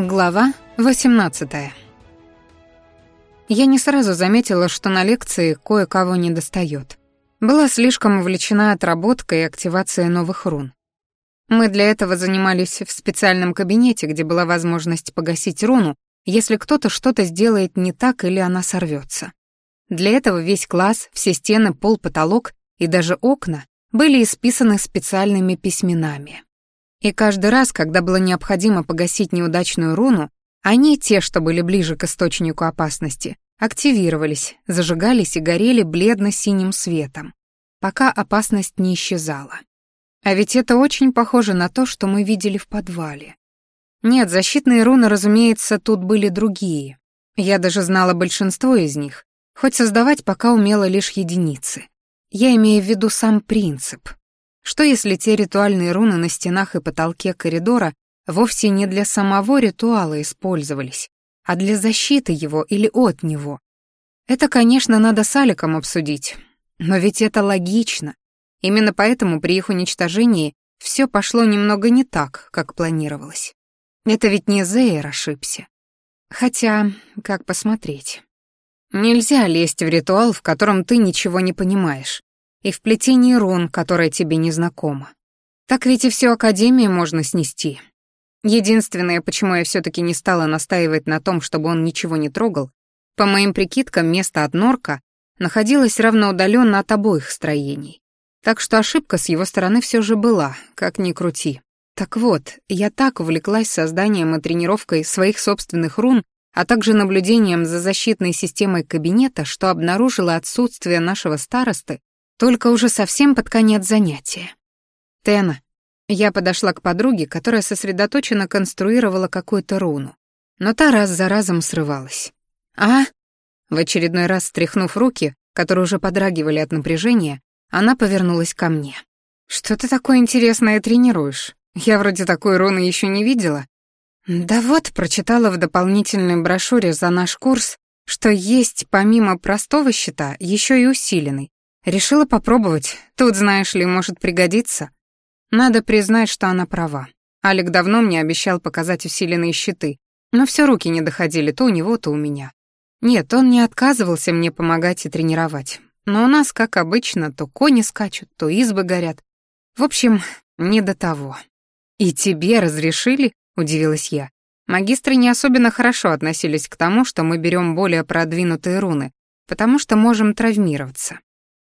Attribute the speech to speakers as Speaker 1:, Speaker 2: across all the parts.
Speaker 1: Глава 18. Я не сразу заметила, что на лекции кое-кого недостаёт. Была слишком увлечена отработкой и активацией новых рун. Мы для этого занимались в специальном кабинете, где была возможность погасить руну, если кто-то что-то сделает не так или она сорвётся. Для этого весь класс, все стены, пол, потолок и даже окна были исписаны специальными письменами. И каждый раз, когда было необходимо погасить неудачную руну, они, те, что были ближе к источнику опасности, активировались, зажигались и горели бледно-синим светом, пока опасность не исчезала. А ведь это очень похоже на то, что мы видели в подвале. Нет, защитные руны, разумеется, тут были другие. Я даже знала большинство из них, хоть создавать пока умела лишь единицы. Я имею в виду сам принцип. Что если те ритуальные руны на стенах и потолке коридора вовсе не для самого ритуала использовались, а для защиты его или от него? Это, конечно, надо с Аликом обсудить, но ведь это логично. Именно поэтому при их уничтожении все пошло немного не так, как планировалось. Это ведь не Зейр ошибся. Хотя, как посмотреть? Нельзя лезть в ритуал, в котором ты ничего не понимаешь и в плетении рун, которое тебе не знакомо. Так ведь и всю Академию можно снести. Единственное, почему я все таки не стала настаивать на том, чтобы он ничего не трогал, по моим прикидкам, место от Норка находилось равноудаленно от обоих строений. Так что ошибка с его стороны все же была, как ни крути. Так вот, я так увлеклась созданием и тренировкой своих собственных рун, а также наблюдением за защитной системой кабинета, что обнаружила отсутствие нашего старосты только уже совсем под конец занятия. Тена. Я подошла к подруге, которая сосредоточенно конструировала какую-то руну. Но та раз за разом срывалась. «А?» В очередной раз стряхнув руки, которые уже подрагивали от напряжения, она повернулась ко мне. «Что ты такое интересное тренируешь? Я вроде такой руны еще не видела». «Да вот, прочитала в дополнительной брошюре за наш курс, что есть помимо простого щита еще и усиленный, Решила попробовать. Тут, знаешь ли, может пригодиться. Надо признать, что она права. Алик давно мне обещал показать усиленные щиты, но все руки не доходили то у него, то у меня. Нет, он не отказывался мне помогать и тренировать. Но у нас, как обычно, то кони скачут, то избы горят. В общем, не до того. «И тебе разрешили?» — удивилась я. Магистры не особенно хорошо относились к тому, что мы берем более продвинутые руны, потому что можем травмироваться.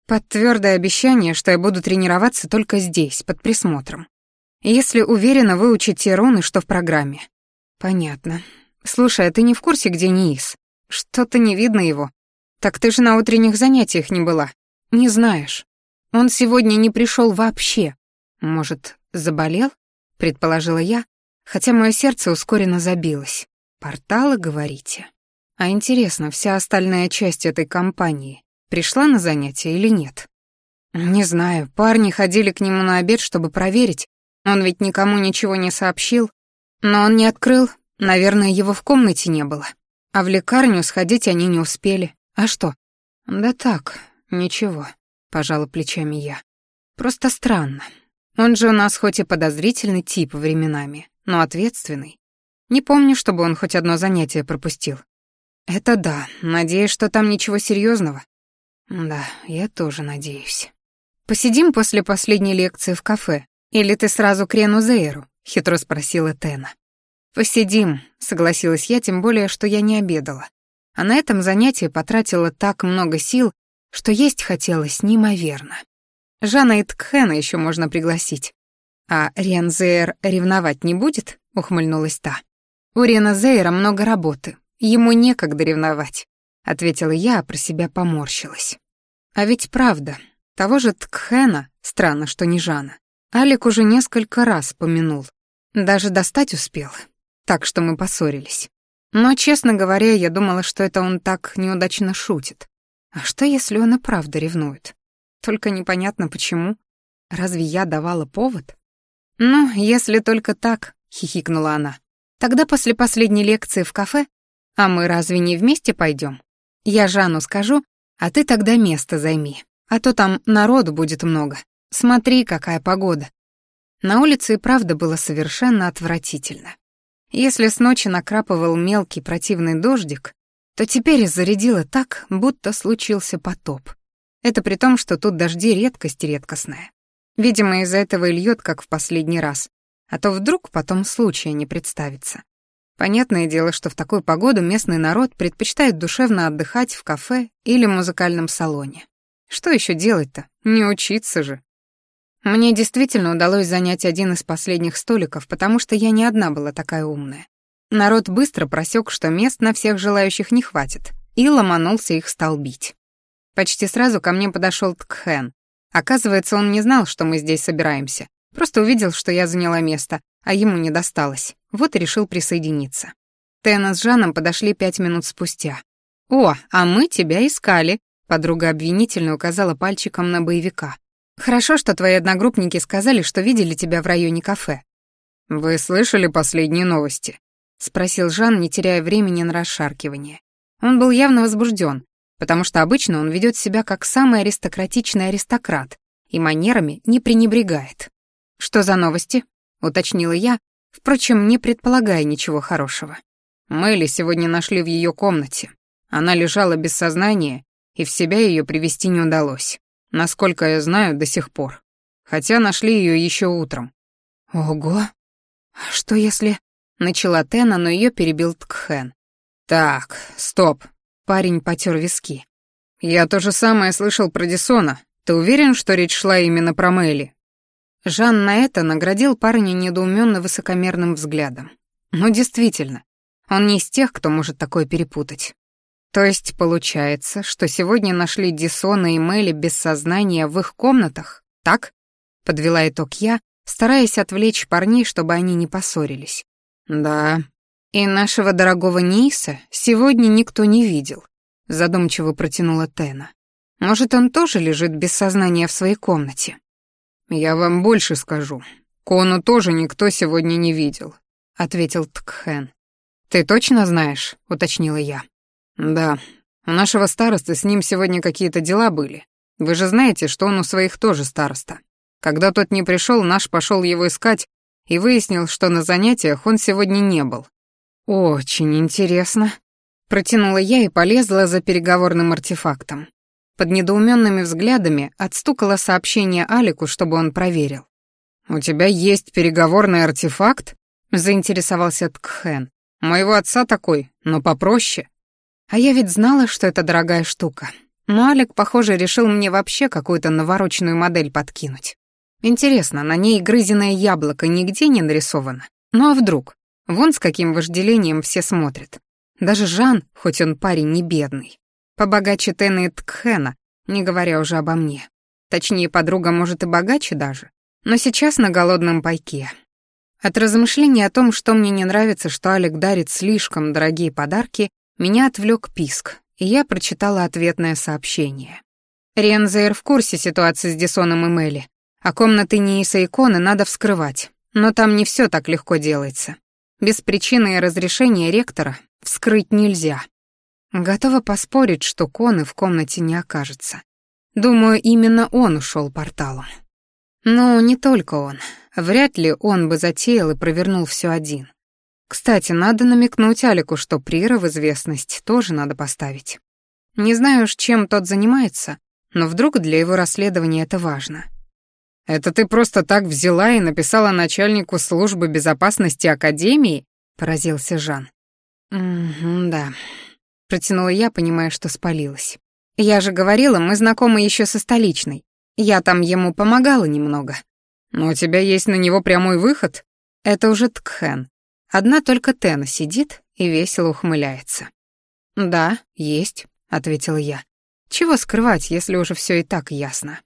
Speaker 1: Под твердое обещание, что я буду тренироваться только здесь, под присмотром. Если уверена выучить те руны, что в программе. Понятно. Слушай, а ты не в курсе, где Ниис? Что-то не видно его. Так ты же на утренних занятиях не была. Не знаешь. Он сегодня не пришел вообще. Может, заболел? Предположила я, хотя мое сердце ускоренно забилось. Порталы, говорите? А интересно, вся остальная часть этой компании пришла на занятие или нет. Не знаю, парни ходили к нему на обед, чтобы проверить. Он ведь никому ничего не сообщил. Но он не открыл, наверное, его в комнате не было. А в лекарню сходить они не успели. А что? Да так, ничего, пожала плечами я. Просто странно. Он же у нас хоть и подозрительный тип временами, но ответственный. Не помню, чтобы он хоть одно занятие пропустил. Это да, надеюсь, что там ничего серьезного. Да, я тоже надеюсь. Посидим после последней лекции в кафе, или ты сразу к Рену Зейру? хитро спросила Тена. Посидим, согласилась я, тем более, что я не обедала. А на этом занятии потратила так много сил, что есть хотелось неимоверно. Жанна и Ткхена еще можно пригласить. А Рен Зейр ревновать не будет? ухмыльнулась та. У Рена Зейра много работы, ему некогда ревновать ответила я, а про себя поморщилась. А ведь правда, того же Ткхена, странно, что не Жана, Алик уже несколько раз помянул. Даже достать успел, так что мы поссорились. Но, честно говоря, я думала, что это он так неудачно шутит. А что, если он и правда ревнует? Только непонятно почему. Разве я давала повод? Ну, если только так, хихикнула она. Тогда после последней лекции в кафе, а мы разве не вместе пойдем? Я Жанну скажу, а ты тогда место займи. А то там народу будет много. Смотри, какая погода. На улице и правда было совершенно отвратительно. Если с ночи накрапывал мелкий противный дождик, то теперь зарядило так, будто случился потоп. Это при том, что тут дожди редкость редкостная. Видимо, из-за этого и льёт, как в последний раз. А то вдруг потом случая не представится. Понятное дело, что в такую погоду местный народ предпочитает душевно отдыхать в кафе или музыкальном салоне. Что еще делать-то? Не учиться же. Мне действительно удалось занять один из последних столиков, потому что я не одна была такая умная. Народ быстро просек, что мест на всех желающих не хватит, и ломанулся их столбить. Почти сразу ко мне подошел Ткхэн. Оказывается, он не знал, что мы здесь собираемся. Просто увидел, что я заняла место, а ему не досталось. Вот и решил присоединиться. Тена с Жаном подошли пять минут спустя. «О, а мы тебя искали», — подруга обвинительно указала пальчиком на боевика. Хорошо, что твои одногруппники сказали, что видели тебя в районе кафе. Вы слышали последние новости? спросил Жан, не теряя времени на расшаркивание. Он был явно возбужден, потому что обычно он ведет себя как самый аристократичный аристократ и манерами не пренебрегает. Что за новости? уточнила я, впрочем, не предполагая ничего хорошего. Мэли сегодня нашли в ее комнате. Она лежала без сознания, и в себя ее привести не удалось. Насколько я знаю, до сих пор. Хотя нашли ее еще утром. Ого. А что если... Начала Тена, но ее перебил Ткхен. Так, стоп. Парень потер виски. Я то же самое слышал про Дисона. Ты уверен, что речь шла именно про Мэйли? Жан на это наградил парня недоуменно высокомерным взглядом. Ну, действительно, он не из тех, кто может такое перепутать. То есть получается, что сегодня нашли Дисона и Мэли без сознания в их комнатах, так? Подвела итог я, стараясь отвлечь парней, чтобы они не поссорились. Да. И нашего дорогого Ниса сегодня никто не видел, задумчиво протянула Тена. Может, он тоже лежит без сознания в своей комнате? Я вам больше скажу. Кону тоже никто сегодня не видел, ответил Ткхен. Ты точно знаешь, уточнила я. «Да, у нашего старосты с ним сегодня какие-то дела были. Вы же знаете, что он у своих тоже староста. Когда тот не пришел, наш пошел его искать и выяснил, что на занятиях он сегодня не был. Очень интересно. Протянула я и полезла за переговорным артефактом. Под недоуменными взглядами отстукало сообщение Алику, чтобы он проверил. «У тебя есть переговорный артефакт?» — заинтересовался Ткхен. «Моего отца такой, но попроще». А я ведь знала, что это дорогая штука. Но Алик, похоже, решил мне вообще какую-то навороченную модель подкинуть. Интересно, на ней грызеное яблоко нигде не нарисовано? Ну а вдруг? Вон с каким вожделением все смотрят. Даже Жан, хоть он парень не бедный. Побогаче Тена и Ткхена, не говоря уже обо мне. Точнее, подруга может и богаче даже. Но сейчас на голодном пайке. От размышлений о том, что мне не нравится, что Алик дарит слишком дорогие подарки, меня отвлек писк, и я прочитала ответное сообщение. Рензейр в курсе ситуации с Дисоном и Мелли, а комнаты Нииса и Коны надо вскрывать, но там не все так легко делается. Без причины и разрешения ректора вскрыть нельзя. Готова поспорить, что Коны в комнате не окажется. Думаю, именно он ушел порталом. Но не только он. Вряд ли он бы затеял и провернул все один. Кстати, надо намекнуть Алику, что Прира в известность тоже надо поставить. Не знаю уж, чем тот занимается, но вдруг для его расследования это важно. «Это ты просто так взяла и написала начальнику службы безопасности Академии?» — поразился Жан. «Угу, да», — протянула я, понимая, что спалилась. «Я же говорила, мы знакомы еще со столичной. Я там ему помогала немного». «Но у тебя есть на него прямой выход?» «Это уже Ткхэн. Одна только Тена сидит и весело ухмыляется. «Да, есть», — ответила я. «Чего скрывать, если уже все и так ясно?»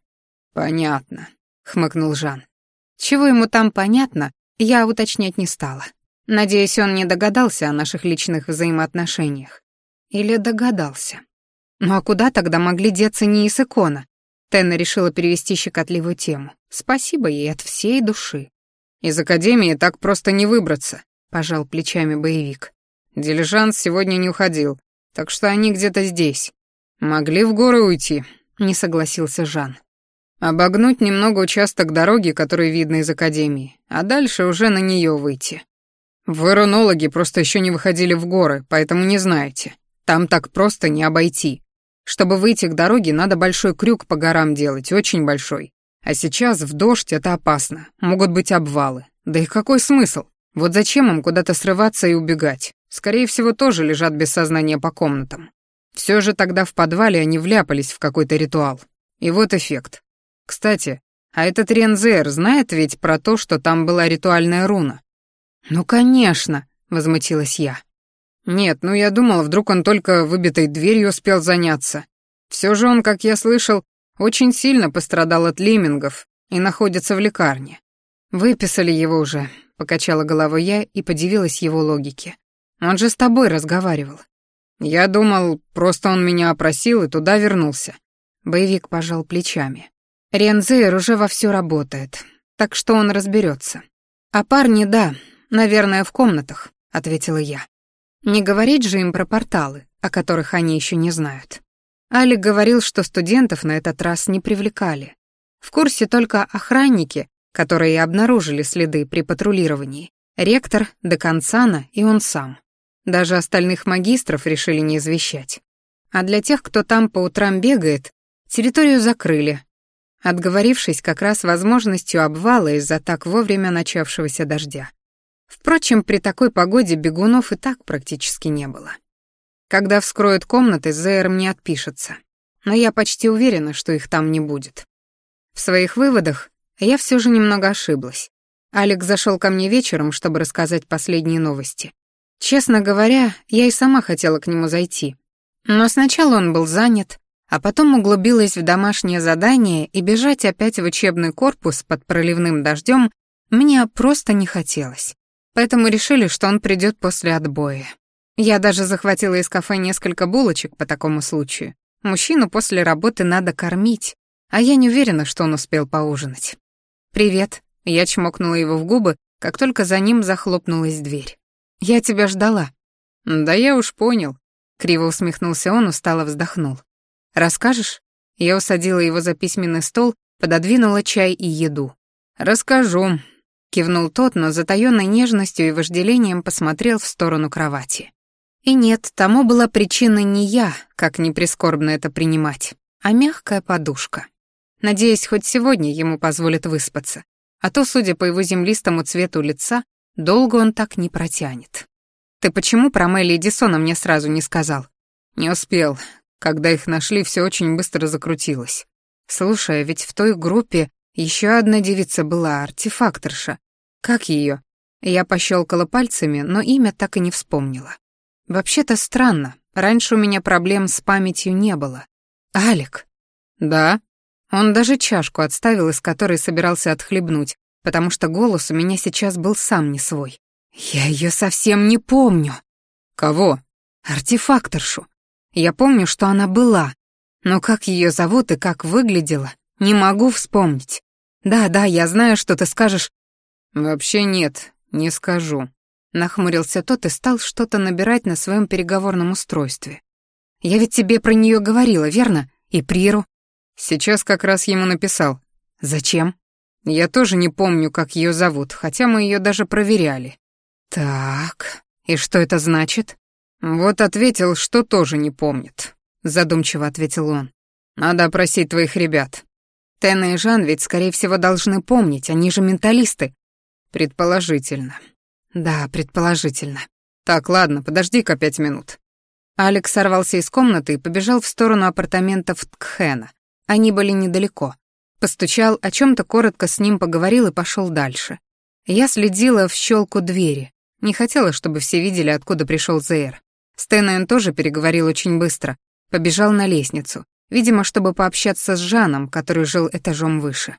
Speaker 1: «Понятно», — хмыкнул Жан. Чего ему там понятно, я уточнять не стала. Надеюсь, он не догадался о наших личных взаимоотношениях. Или догадался. Ну а куда тогда могли деться не из икона? Тена решила перевести щекотливую тему. Спасибо ей от всей души. Из академии так просто не выбраться, — пожал плечами боевик. «Дилижанс сегодня не уходил, так что они где-то здесь. Могли в горы уйти», — не согласился Жан. «Обогнуть немного участок дороги, который видно из Академии, а дальше уже на нее выйти».
Speaker 2: Вы рунологи просто еще не выходили в горы, поэтому не знаете. Там так просто не обойти. Чтобы выйти к дороге, надо большой крюк по горам делать, очень большой. А сейчас в дождь это опасно, могут быть обвалы. Да и какой смысл? Вот зачем им куда-то срываться и убегать? Скорее всего, тоже лежат без сознания по комнатам. Все же тогда в подвале они вляпались в какой-то ритуал. И вот эффект. Кстати, а этот Рензер знает ведь про то, что там была ритуальная руна?
Speaker 1: «Ну, конечно», — возмутилась я.
Speaker 2: «Нет, ну я думал, вдруг он только выбитой дверью успел заняться. Все же он, как я слышал, очень сильно пострадал от леммингов и находится в лекарне.
Speaker 1: Выписали его уже, покачала головой я и подивилась его логике. Он же с тобой разговаривал.
Speaker 2: Я думал, просто он меня опросил и туда вернулся.
Speaker 1: Боевик пожал плечами. Рензейр уже вовсю работает, так что он разберется. А парни, да, наверное, в комнатах, ответила я. Не говорить же им про порталы, о которых они еще не знают. Алик говорил, что студентов на этот раз не привлекали. В курсе только охранники, которые обнаружили следы при патрулировании, ректор, деканцана и он сам. Даже остальных магистров решили не извещать. А для тех, кто там по утрам бегает, территорию закрыли, отговорившись как раз возможностью обвала из-за так вовремя начавшегося дождя. Впрочем, при такой погоде бегунов и так практически не было. Когда вскроют комнаты, Зейр мне отпишется. Но я почти уверена, что их там не будет. В своих выводах я все же немного ошиблась. Алекс зашел ко мне вечером, чтобы рассказать последние новости. Честно говоря, я и сама хотела к нему зайти. Но сначала он был занят, а потом углубилась в домашнее задание и бежать опять в учебный корпус под проливным дождем мне просто не хотелось. Поэтому решили, что он придет после отбоя. Я даже захватила из кафе несколько булочек по такому случаю. Мужчину после работы надо кормить, а я не уверена, что он успел поужинать. «Привет», — я чмокнула его в губы, как только за ним захлопнулась дверь. «Я тебя ждала».
Speaker 2: «Да я уж понял», — криво усмехнулся он, устало вздохнул.
Speaker 1: «Расскажешь?» Я усадила его за письменный стол, пододвинула чай и еду.
Speaker 2: «Расскажу», — кивнул тот, но затаённой нежностью и вожделением посмотрел в сторону кровати.
Speaker 1: И нет, тому была причина не я, как не прискорбно это принимать, а мягкая подушка. Надеюсь, хоть сегодня ему позволят выспаться, а то, судя по его землистому цвету лица, долго он так не протянет. «Ты почему про Мелли и Дисона мне сразу не сказал?»
Speaker 2: «Не успел. Когда их нашли, все очень быстро закрутилось.
Speaker 1: Слушай, а ведь в той группе еще одна девица была, артефакторша. Как ее? Я пощелкала пальцами, но имя так и не вспомнила. Вообще-то странно. Раньше у меня проблем с памятью не было. Алик.
Speaker 2: Да?
Speaker 1: Он даже чашку отставил, из которой собирался отхлебнуть, потому что голос у меня сейчас был сам не свой. Я ее совсем не помню.
Speaker 2: Кого?
Speaker 1: Артефакторшу. Я помню, что она была, но как ее зовут и как выглядела, не могу вспомнить. Да-да, я знаю, что ты скажешь.
Speaker 2: Вообще нет, не скажу.
Speaker 1: Нахмурился тот и стал что-то набирать на своем переговорном устройстве. Я ведь тебе про нее говорила, верно? И Приру.
Speaker 2: Сейчас как раз ему написал.
Speaker 1: Зачем?
Speaker 2: Я тоже не помню, как ее зовут, хотя мы ее даже проверяли.
Speaker 1: Так, и что это значит?
Speaker 2: Вот ответил, что тоже не помнит. Задумчиво ответил он. Надо опросить твоих ребят.
Speaker 1: Тена и Жан ведь, скорее всего, должны помнить, они же менталисты.
Speaker 2: Предположительно.
Speaker 1: Да, предположительно.
Speaker 2: Так, ладно, подожди-ка пять минут.
Speaker 1: Алекс сорвался из комнаты и побежал в сторону апартаментов Ткхена. Они были недалеко. Постучал, о чем то коротко с ним поговорил и пошел дальше. Я следила в щелку двери. Не хотела, чтобы все видели, откуда пришел Зейр. Стэнэн тоже переговорил очень быстро. Побежал на лестницу. Видимо, чтобы пообщаться с Жаном, который жил этажом выше.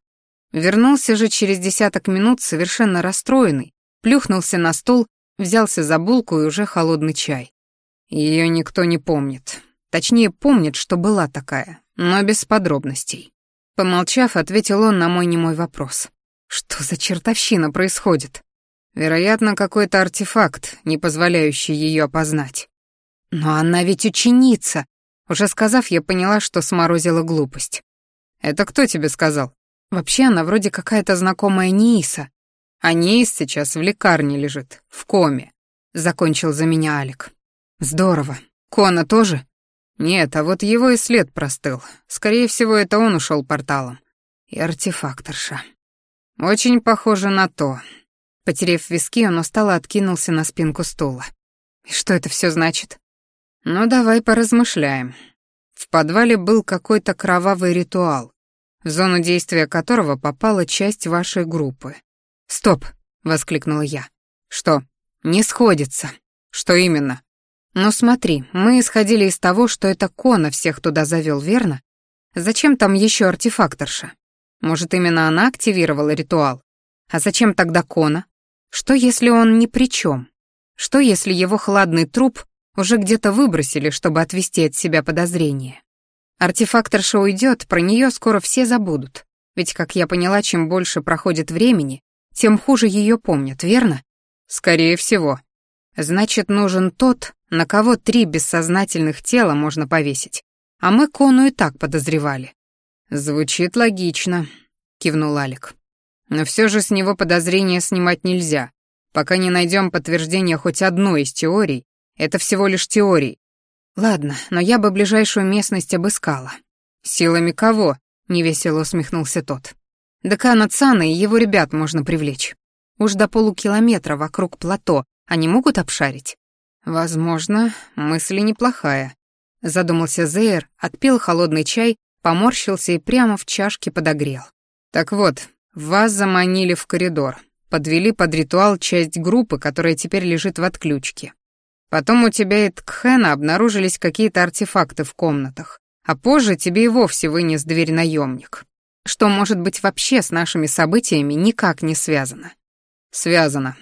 Speaker 1: Вернулся же через десяток минут совершенно расстроенный, плюхнулся на стул, взялся за булку и уже холодный чай.
Speaker 2: Ее никто не помнит. Точнее, помнит, что была такая, но без подробностей.
Speaker 1: Помолчав, ответил он на мой немой вопрос. Что за чертовщина происходит?
Speaker 2: Вероятно, какой-то артефакт, не позволяющий ее опознать.
Speaker 1: Но она ведь ученица. Уже сказав, я поняла, что сморозила глупость.
Speaker 2: Это кто тебе сказал?
Speaker 1: Вообще она вроде какая-то знакомая Нииса.
Speaker 2: Анис сейчас в лекарне лежит, в коме», — закончил за меня Алик. «Здорово. Кона тоже?» «Нет, а вот его и след простыл. Скорее всего, это он ушел порталом. И артефакторша. Очень похоже на то». Потерев виски, он устало откинулся на спинку стула. «И что это все значит?» «Ну, давай поразмышляем. В подвале был какой-то кровавый ритуал, в зону действия которого попала часть вашей группы. «Стоп!» — воскликнула я. «Что? Не сходится. Что именно?» «Ну смотри, мы исходили из того, что это Кона всех туда завел, верно? Зачем там еще артефакторша? Может, именно она активировала ритуал? А зачем тогда Кона? Что, если он ни при чем? Что, если его хладный труп уже где-то выбросили, чтобы отвести от себя подозрения? Артефакторша уйдет, про нее скоро все забудут. Ведь, как я поняла, чем больше проходит времени, тем хуже ее помнят, верно? Скорее всего. Значит, нужен тот, на кого три бессознательных тела можно повесить. А мы Кону и так подозревали. Звучит логично, кивнул Алик. Но все же с него подозрения снимать нельзя. Пока не найдем подтверждения хоть одной из теорий, это всего лишь теории, Ладно, но я бы ближайшую местность обыскала. Силами кого? невесело усмехнулся тот. Декана Цана и его ребят можно привлечь. Уж до полукилометра вокруг плато они могут обшарить? Возможно, мысль неплохая. Задумался Зейр, отпил холодный чай, поморщился и прямо в чашке подогрел. Так вот, вас заманили в коридор, подвели под ритуал часть группы, которая теперь лежит в отключке. Потом у тебя и Ткхена обнаружились какие-то артефакты в комнатах, а позже тебе и вовсе вынес дверь наемник. Что может быть вообще с нашими событиями никак не связано? Связано.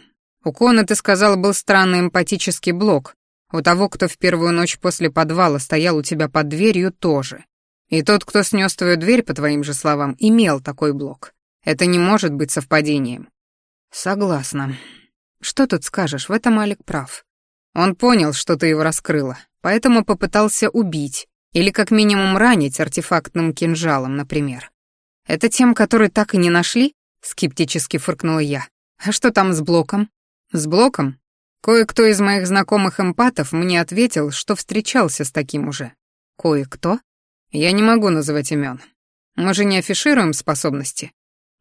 Speaker 2: У Кона, ты сказал, был странный эмпатический блок. У того, кто в первую ночь после подвала стоял у тебя под дверью, тоже. И тот, кто снес твою дверь, по твоим же словам, имел такой блок. Это не может быть совпадением. Согласна. Что тут скажешь, в этом Алик прав. Он понял, что ты его раскрыла, поэтому попытался убить или как минимум ранить артефактным кинжалом, например. Это тем, который так и не нашли? Скептически фыркнула я. А что там с блоком? С блоком? Кое-кто из моих знакомых эмпатов мне ответил, что встречался с таким уже. Кое-кто? Я не могу называть имен. Мы же не афишируем способности.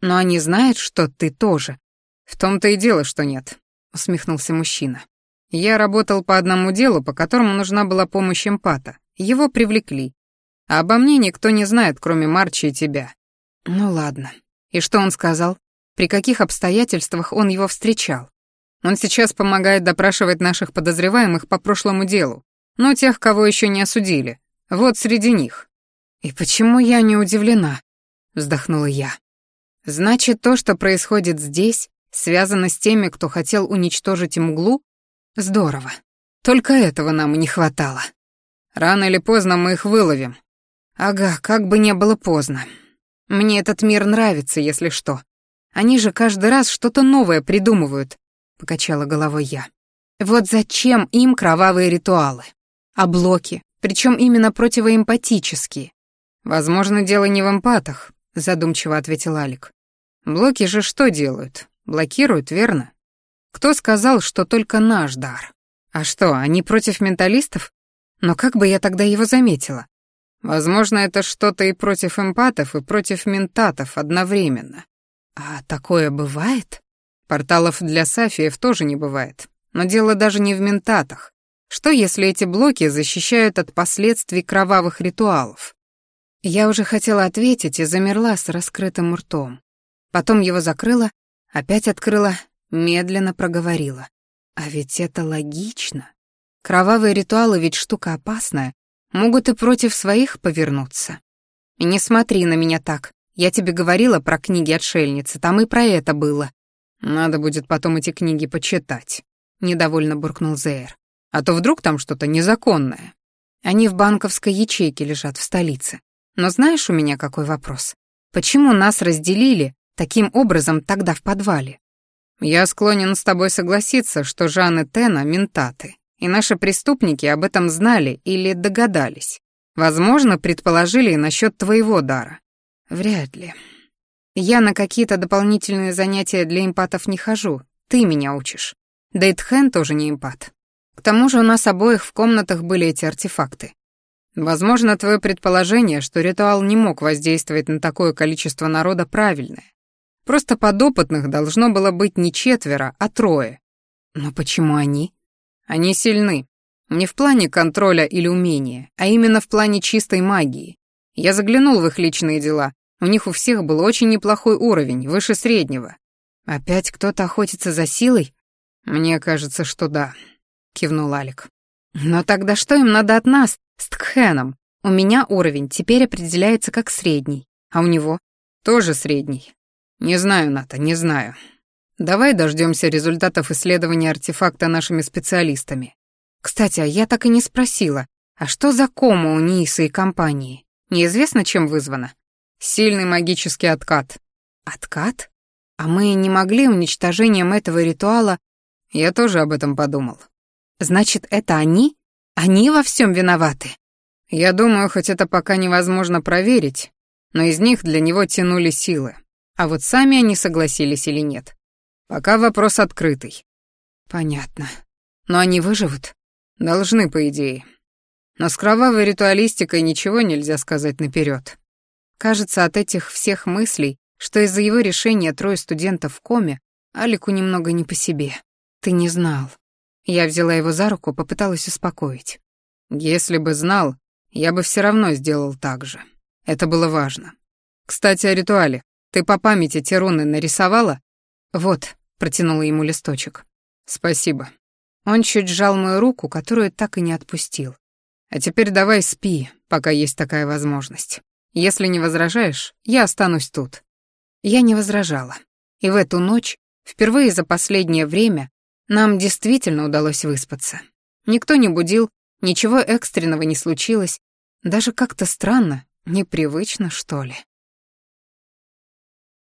Speaker 2: Но они знают, что ты тоже. В том-то и дело, что нет, усмехнулся мужчина. Я работал по одному делу, по которому нужна была помощь эмпата. Его привлекли. А обо мне никто не знает, кроме Марчи и тебя. Ну ладно. И что он сказал? При каких обстоятельствах он его встречал? Он сейчас помогает допрашивать наших подозреваемых по прошлому делу, но тех, кого еще не осудили. Вот среди них. И почему я не удивлена? Вздохнула я. Значит, то, что происходит здесь, связано с теми, кто хотел уничтожить мглу? Здорово. Только этого нам и не хватало. Рано или поздно мы их выловим. Ага, как бы не было поздно. Мне этот мир нравится, если что. Они же каждый раз что-то новое придумывают, покачала головой я. Вот зачем им кровавые ритуалы? А блоки, причем именно противоэмпатические. Возможно, дело не в эмпатах, задумчиво ответил Алик. Блоки же что делают? Блокируют, верно? Кто сказал, что только наш дар? А что, они против менталистов? Но как бы я тогда его заметила? Возможно, это что-то и против эмпатов, и против ментатов одновременно. А такое бывает? Порталов для Сафиев тоже не бывает. Но дело даже не в ментатах. Что, если эти блоки защищают от последствий кровавых ритуалов? Я уже хотела ответить и замерла с раскрытым ртом. Потом его закрыла, опять открыла Медленно проговорила. А ведь это логично. Кровавые ритуалы ведь штука опасная, могут и против своих повернуться. И не смотри на меня так. Я тебе говорила про книги отшельницы, там и про это было. Надо будет потом эти книги почитать, недовольно буркнул Зейр. А то вдруг там что-то незаконное. Они в банковской ячейке лежат в столице. Но знаешь у меня какой вопрос? Почему нас разделили таким образом тогда в подвале? Я склонен с тобой согласиться, что Жан и Тена — ментаты, и наши преступники об этом знали или догадались. Возможно, предположили насчет твоего дара. Вряд ли.
Speaker 1: Я на какие-то дополнительные занятия для импатов не хожу, ты меня учишь. Да и тоже не импат. К тому же у нас обоих в комнатах были эти артефакты.
Speaker 2: Возможно, твое предположение, что ритуал не мог воздействовать на такое количество народа, правильное. Просто подопытных должно было быть не четверо, а трое.
Speaker 1: Но почему они?
Speaker 2: Они сильны. Не в плане контроля или умения, а именно в плане чистой магии. Я заглянул в их личные дела. У них у всех был очень неплохой уровень, выше среднего.
Speaker 1: Опять кто-то охотится за силой?
Speaker 2: Мне кажется, что да, кивнул Алик.
Speaker 1: Но тогда что им надо от нас с Тхеном? У меня уровень теперь определяется как средний, а у него
Speaker 2: тоже средний. Не знаю, Ната, не знаю. Давай дождемся результатов исследования артефакта нашими специалистами.
Speaker 1: Кстати, а я так и не спросила, а что за кома у Нииса и компании? Неизвестно, чем вызвано?
Speaker 2: Сильный магический откат.
Speaker 1: Откат? А мы не могли уничтожением этого ритуала...
Speaker 2: Я тоже об этом подумал.
Speaker 1: Значит, это они? Они во всем виноваты?
Speaker 2: Я думаю, хоть это пока невозможно проверить, но из них для него тянули силы. А вот сами они согласились или нет. Пока вопрос открытый.
Speaker 1: Понятно. Но они выживут?
Speaker 2: Должны, по идее. Но с кровавой ритуалистикой ничего нельзя сказать наперед.
Speaker 1: Кажется, от этих всех мыслей, что из-за его решения трое студентов в коме, Алику немного не по себе. Ты не знал. Я взяла его за руку, попыталась успокоить.
Speaker 2: Если бы знал, я бы все равно сделал так же. Это было важно. Кстати, о ритуале. Ты по памяти те руны нарисовала?
Speaker 1: Вот, протянула ему листочек.
Speaker 2: Спасибо.
Speaker 1: Он чуть сжал мою руку, которую так и не отпустил.
Speaker 2: А теперь давай спи, пока есть такая возможность. Если не возражаешь, я останусь тут.
Speaker 1: Я не возражала. И в эту ночь, впервые за последнее время, нам действительно удалось выспаться. Никто не будил, ничего экстренного не случилось, даже как-то странно, непривычно, что ли.